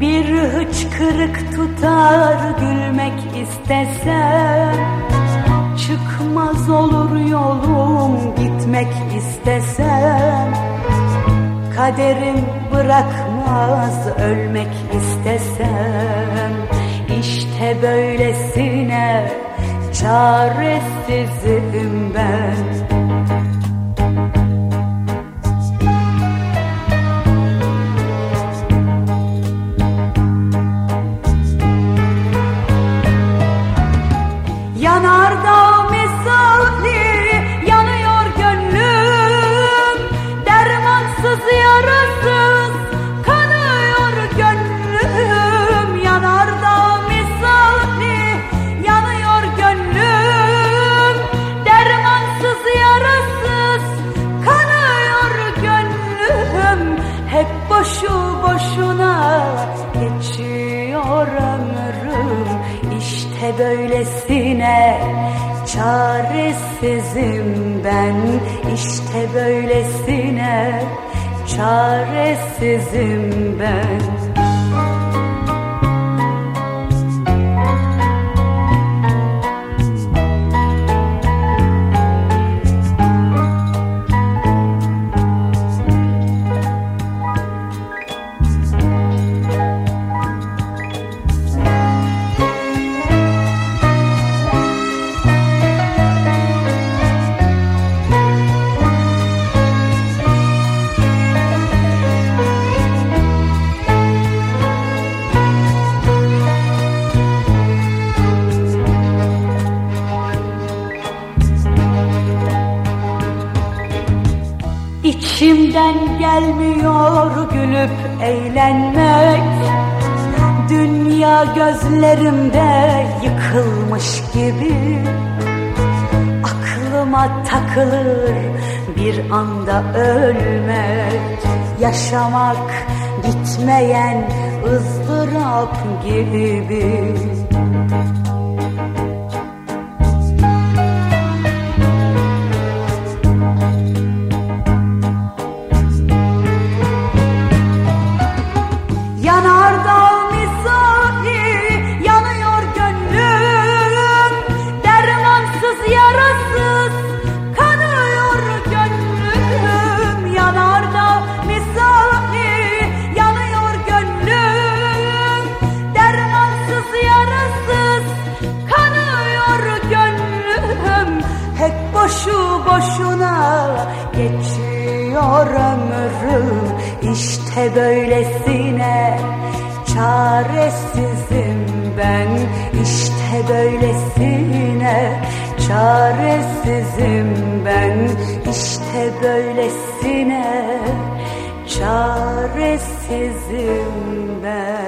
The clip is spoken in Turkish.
Hıçkırık tutar gülmek istesem. Çıkmaz olur yolum gitmek istesem. Kaderim bırakmaz ölmek istesem. İşte böylesine çaresizim ben böylesine çaresizim ben. İşte böylesine çaresizim ben İçimden gelmiyor gülüp eğlenmek. Dünya gözlerimde yıkılmış gibi. Aklıma takılır bir anda ölmek. Yaşamak bitmeyen ızdırap gibi İşte böylesine çaresizim ben. İşte böylesine çaresizim ben. İşte böylesine çaresizim ben